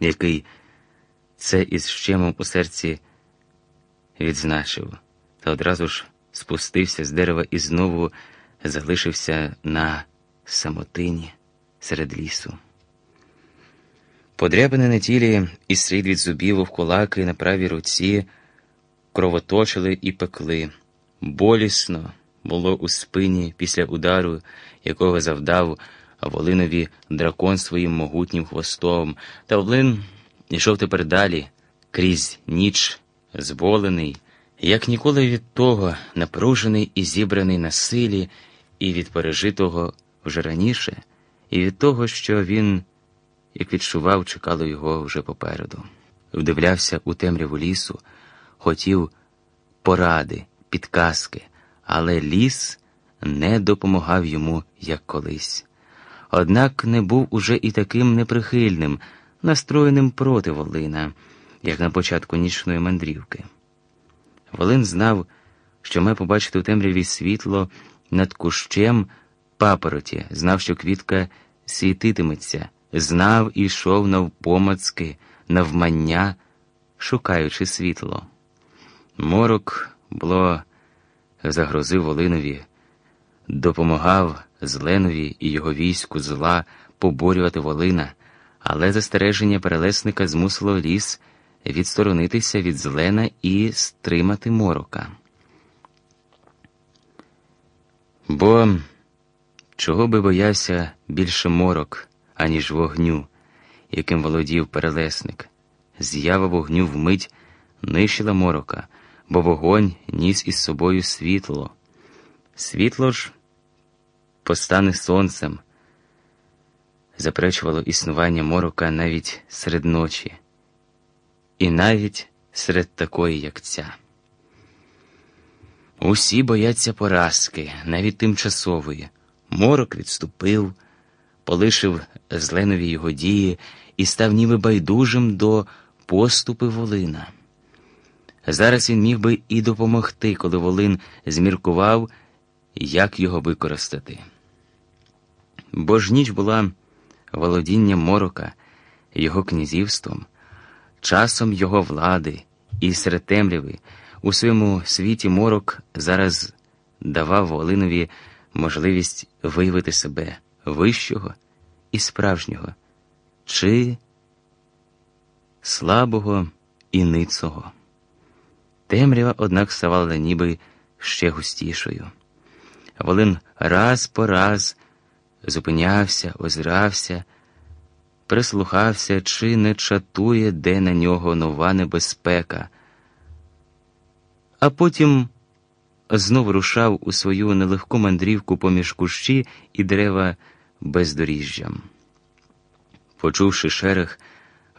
який це із щемом у серці відзначив, та одразу ж спустився з дерева і знову залишився на самотині серед лісу. Подрябини на тілі і слід від зубів в кулаки на правій руці кровоточили і пекли. Болісно було у спині після удару, якого завдав Волинові дракон своїм могутнім хвостом, та Волин йшов тепер далі крізь ніч, зболений, як ніколи від того, напружений і зібраний на силі, і від пережитого вже раніше, і від того, що він, як відчував, чекало його вже попереду. Вдивлявся у темряву лісу, хотів поради, підказки, але ліс не допомагав йому, як колись. Однак не був уже і таким неприхильним, настроєним проти Волина, як на початку нічної мандрівки. Волин знав, що має побачити у темряві світло над кущем папороті, знав, що квітка світитиметься, знав і йшов навпомацки, навмання, шукаючи світло. Морок було загрозив Волинові, допомагав Зленові і його війську зла поборювати Волина, але застереження перелесника змусило ліс відсторонитися від злена і стримати морока. Бо чого би боявся більше морок, аніж вогню, яким володів перелесник? З'ява вогню вмить нищила морока, бо вогонь ніс із собою світло. Світло ж постане сонцем, заперечувало існування морока навіть серед ночі, і навіть серед такої, як ця. Усі бояться поразки, навіть тимчасової. Морок відступив, полишив зленові його дії і став ніби байдужим до поступи Волина. Зараз він міг би і допомогти, коли Волин зміркував, як його використати. Бо ж ніч була володінням морока, його князівством, часом його влади і серед темряви у своєму світі морок зараз давав Волинові можливість виявити себе вищого і справжнього, чи слабого і ницого. Темрява, однак, ставала ніби ще густішою. Волин раз по раз зупинявся, озирався, прислухався, чи не чатує, де на нього нова небезпека, а потім знову рушав у свою нелегку мандрівку поміж кущі і дерева бездоріжжям. Почувши шерех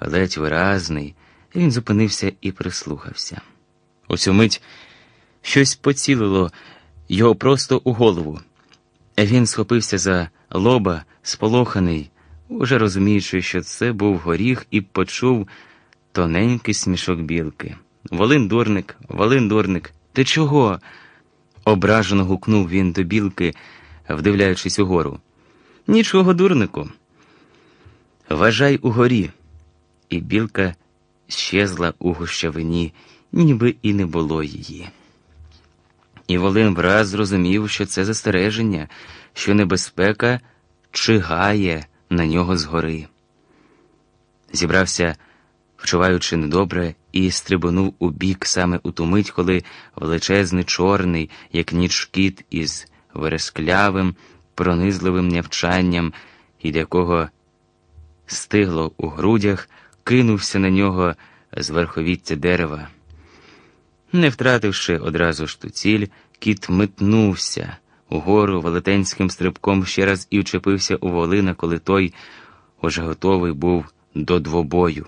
ледь виразний, він зупинився і прислухався. У цю мить щось поцілило його просто у голову. Він схопився за лоба, сполоханий, уже розуміючи, що це був горіх, і почув тоненький смішок білки. Волин дурник, Волин дурник, ти чого? ображено гукнув він до білки, вдивляючись угору. Нічого, дурнику. Вважай угорі. І білка щезла у гущавині, ніби і не було її. І Волин враз зрозумів, що це застереження, що небезпека чигає на нього згори. Зібрався, вчуваючи недобре, і стрибонув у бік саме у ту мить, коли величезний чорний, як ніч кіт із вересклявим, пронизливим нявчанням, від якого стигло у грудях, кинувся на нього з верховіття дерева. Не втративши одразу ж ту ціль, кіт метнувся угору велетенським стрибком ще раз і вчепився у волина, коли той уже готовий був до двобою.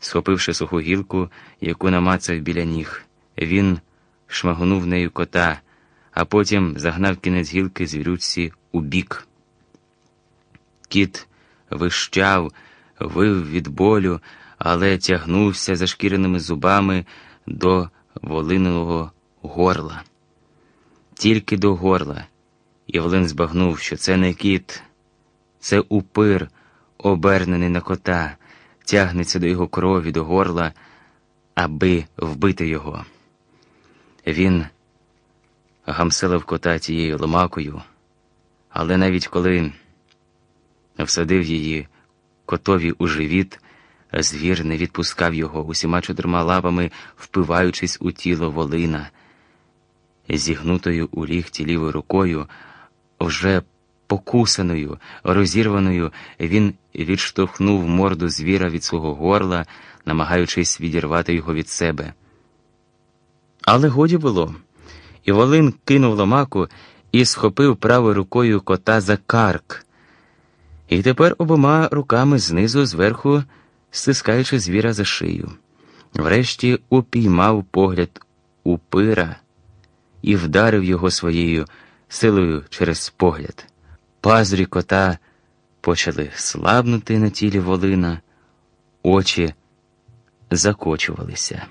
Схопивши суху гілку, яку намацав біля ніг, він шмагнув нею кота, а потім загнав кінець гілки звірюці у бік. Кіт вищав, вив від болю, але тягнувся зашкіреними зубами до волинового горла. Тільки до горла, і Волин збагнув, що це не кіт, це упир, обернений на кота. тягнеться до його крові, до горла, аби вбити його. Він гамселив кота тією ломакою, але навіть коли всадив її котові у живіт, звір не відпускав його усіма чотирма лапами, впиваючись у тіло волина. Зігнутою у ліхті лівою рукою, вже покусаною, розірваною, він відштовхнув морду звіра від свого горла, намагаючись відірвати його від себе. Але годі було, і Волин кинув ломаку і схопив правою рукою кота за карк. І тепер обома руками знизу, зверху, стискаючи звіра за шию. Врешті упіймав погляд упира і вдарив його своєю силою через погляд. Пазрі кота почали слабнути на тілі волина, очі закочувалися.